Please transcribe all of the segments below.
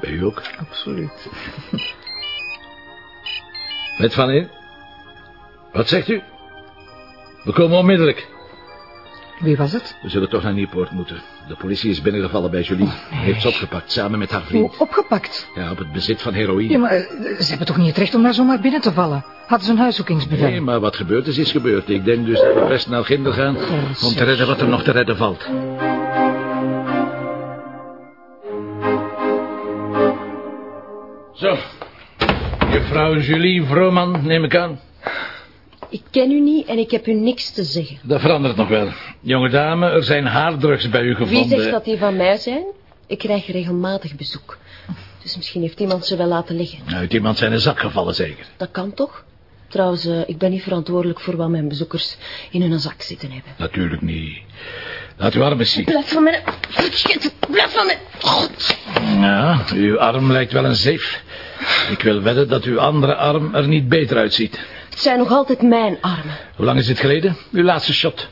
Bij u ook? Absoluut. Met Van in? Wat zegt u? We komen onmiddellijk. Wie was het? We zullen toch naar Nieuwpoort moeten. De politie is binnengevallen bij Julie. Heeft ze opgepakt, samen met haar vriend. Hoe opgepakt? Ja, op het bezit van heroïne. Ja, maar eh, ze hebben toch niet het recht om daar zomaar binnen te vallen? Hadden ze een huiszoekingsbevel? Nee, maar wat gebeurd is, is gebeurd. Ik denk dus dat we best naar Ginder gaan... om te redden wat er nog te redden valt. Zo. Juffrouw Julie Vrooman, neem ik aan. Ik ken u niet en ik heb u niks te zeggen. Dat verandert nog wel. Jonge dame, er zijn haardrugs bij u gevonden. Wie zegt dat die van mij zijn? Ik krijg regelmatig bezoek. Dus misschien heeft iemand ze wel laten liggen. Uit iemand zijn een zak gevallen, zeker. Dat kan toch? Trouwens, eh, ik ben niet verantwoordelijk voor wat mijn bezoekers in hun zak zitten hebben. Natuurlijk niet. Laat uw arm eens zien. Blijf van mij. Shit, blijf van mij. God. Ja, uw arm lijkt wel een zeef. Ik wil wedden dat uw andere arm er niet beter uitziet. Het zijn nog altijd mijn armen. Hoe lang is het geleden? Uw laatste shot.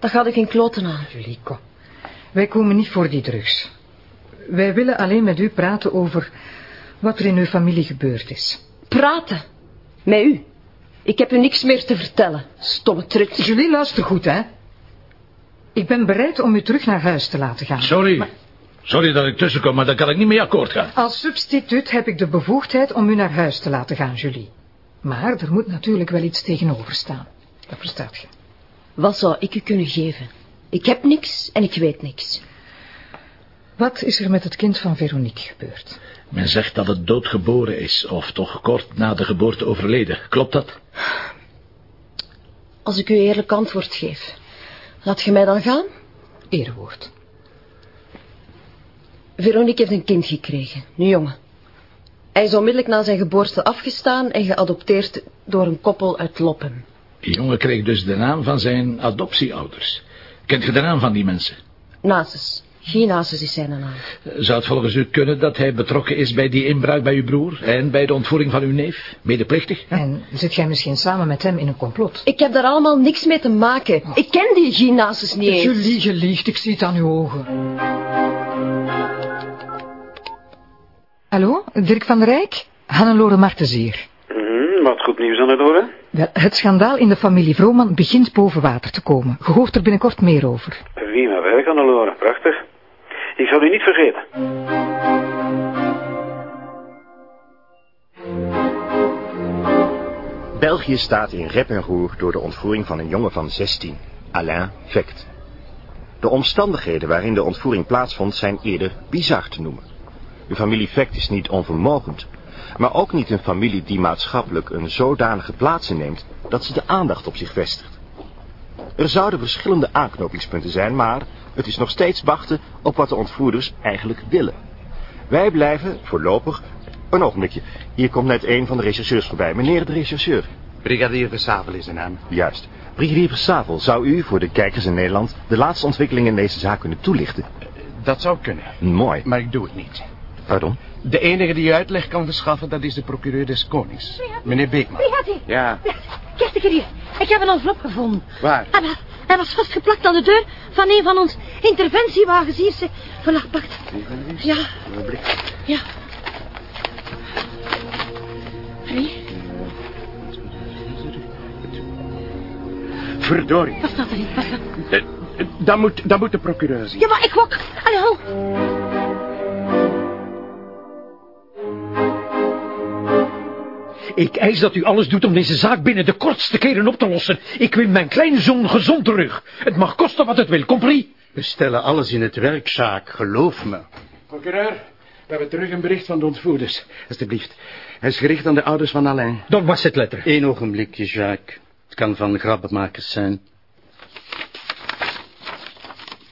Dat gaat ik in kloten aan. Julie, kom. Wij komen niet voor die drugs. Wij willen alleen met u praten over wat er in uw familie gebeurd is. Praten. Met u. Ik heb u niks meer te vertellen. Stomme trut. Julie, luister goed, hè. Ik ben bereid om u terug naar huis te laten gaan. Sorry. Sorry dat ik tussenkom, maar daar kan ik niet mee akkoord gaan. Als substituut heb ik de bevoegdheid om u naar huis te laten gaan, Julie. Maar er moet natuurlijk wel iets tegenover staan. Dat verstaat je. Wat zou ik u kunnen geven? Ik heb niks en ik weet niks. Wat is er met het kind van Veronique gebeurd? Men zegt dat het doodgeboren is, of toch kort na de geboorte overleden. Klopt dat? Als ik u eerlijk antwoord geef, laat je mij dan gaan? Erewoord. Veronique heeft een kind gekregen, een jongen. Hij is onmiddellijk na zijn geboorte afgestaan en geadopteerd door een koppel uit Loppem. Die jongen kreeg dus de naam van zijn adoptieouders. Kent je de naam van die mensen? Nasus. Geen is zijn naam. Zou het volgens u kunnen dat hij betrokken is bij die inbraak bij uw broer... en bij de ontvoering van uw neef? Medeplichtig? hè? En zit jij misschien samen met hem in een complot? Ik heb daar allemaal niks mee te maken. Ik ken die geen Nasus niet eens. Julie, je liegt. Ik zie het aan uw ogen. Hallo, Dirk van der Rijk? Hannelore Martens hier. Mhm, wat goed nieuws aan het horen. Wel, het schandaal in de familie Vrooman begint boven water te komen. Je hoort er binnenkort meer over. Prima werk Loren, prachtig. Ik zal u niet vergeten. België staat in rep en roer door de ontvoering van een jongen van 16, Alain Vect. De omstandigheden waarin de ontvoering plaatsvond zijn eerder bizar te noemen. De familie Vect is niet onvermogend, maar ook niet een familie die maatschappelijk een zodanige plaats inneemt dat ze de aandacht op zich vestigt. Er zouden verschillende aanknopingspunten zijn, maar het is nog steeds wachten op wat de ontvoerders eigenlijk willen. Wij blijven voorlopig... Een ogenblikje, hier komt net een van de rechercheurs voorbij. Meneer de rechercheur. Brigadier Versavel is de naam. Juist. Brigadier Versavel, zou u voor de kijkers in Nederland de laatste ontwikkelingen in deze zaak kunnen toelichten? Dat zou kunnen, Mooi. maar ik doe het niet. Pardon? De enige die u uitleg kan verschaffen, dat is de procureur des konings. Meneer Beekman. Wie had hij? Ja, Kijk hier. Ik heb een envelop gevonden. waar? Hij was, hij was vastgeplakt aan de deur van een van ons interventiewagens. Hier, ze. Voilà, pakt. Ja. Ja. Wie? Verdorie. Wat staat erin? Wat staat... Eh, eh, Dat moet, dat moet de procureur zien. Ja, maar ik ook. Hallo. Ik eis dat u alles doet om deze zaak binnen de kortste keren op te lossen. Ik wil mijn kleinzoon gezond terug. Het mag kosten wat het wil, compris? We stellen alles in het werk, Sjaak, geloof me. Procureur, we hebben terug een bericht van de ontvoerders. Alsjeblieft. Hij is gericht aan de ouders van Alain. Dan was het letter. Eén ogenblikje, Jacques. Het kan van grappenmakers zijn.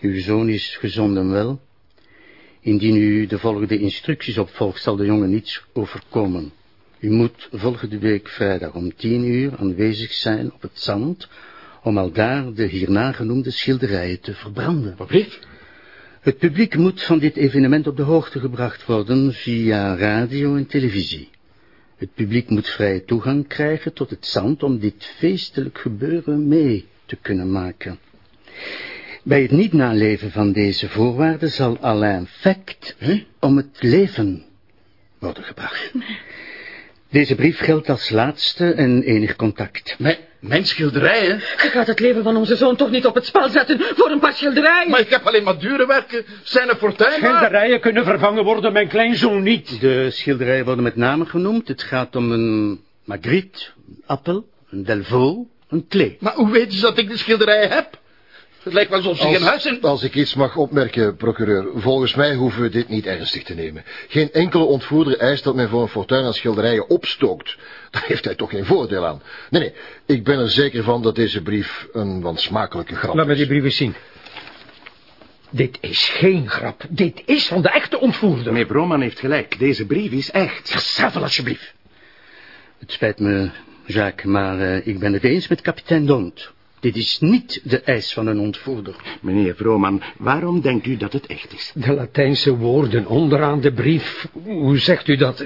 Uw zoon is gezond en wel. Indien u de volgende instructies opvolgt, zal de jongen niets overkomen. U moet volgende week vrijdag om tien uur aanwezig zijn op het zand, om al daar de hierna genoemde schilderijen te verbranden. Compris? Het publiek moet van dit evenement op de hoogte gebracht worden via radio en televisie. Het publiek moet vrije toegang krijgen tot het zand om dit feestelijk gebeuren mee te kunnen maken. Bij het niet naleven van deze voorwaarden zal Alain Fact om het leven worden gebracht. Deze brief geldt als laatste en enig contact. Mijn, mijn schilderijen? Je gaat het leven van onze zoon toch niet op het spel zetten voor een paar schilderijen? Maar ik heb alleen maar dure werken. Zijn er fortuin? Schilderijen kunnen vervangen worden, mijn kleinzoon niet. De schilderijen worden met name genoemd. Het gaat om een Magritte, een appel, een Delvaux, een klee. Maar hoe weten ze dat ik de schilderijen heb? Het lijkt wel alsof ze geen huis in... Als ik iets mag opmerken, procureur, volgens mij hoeven we dit niet ernstig te nemen. Geen enkele ontvoerder eist dat men voor een fortuin aan schilderijen opstookt. Daar heeft hij toch geen voordeel aan. Nee, nee, ik ben er zeker van dat deze brief een wansmakelijke grap Laat me is. die brief eens zien. Dit is geen grap. Dit is van de echte ontvoerder. Meneer Broman heeft gelijk. Deze brief is echt. Geschravel alsjeblieft. Het spijt me, Jacques, maar eh, ik ben het eens met kapitein Dont. Dit is niet de eis van een ontvoerder. Meneer Vrooman, waarom denkt u dat het echt is? De Latijnse woorden onderaan de brief. Hoe zegt u dat?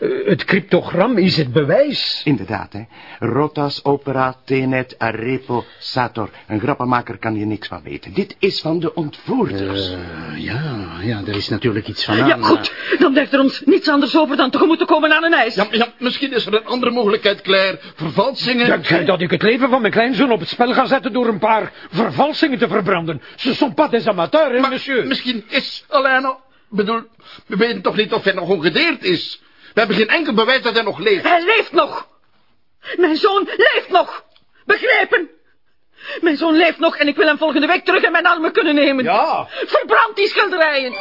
Eh, Het cryptogram is het bewijs. Inderdaad, hè. Rotas opera tenet arepo sator. Een grappenmaker kan hier niks van weten. Dit is van de ontvoerders. Eh, ja, ja, er is natuurlijk iets van aan. Ja, goed. Dan blijft er ons niets anders over dan tegemoet te komen aan een eis. Ja, ja, misschien is er een andere mogelijkheid, Claire. Vervalsingen... Denkt gij dat ik het leven van mijn kleinzoon op het spel ga zetten door een paar vervalsingen te verbranden? Ce sont pas des amateurs, hè, maar monsieur? misschien is Alain nog... bedoel, we weten toch niet of hij nog ongedeerd is? We hebben geen enkel bewijs dat hij nog leeft. Hij leeft nog. Mijn zoon leeft nog. Begrepen? Mijn zoon leeft nog en ik wil hem volgende week terug in mijn armen kunnen nemen. Ja. Verbrand die schilderijen.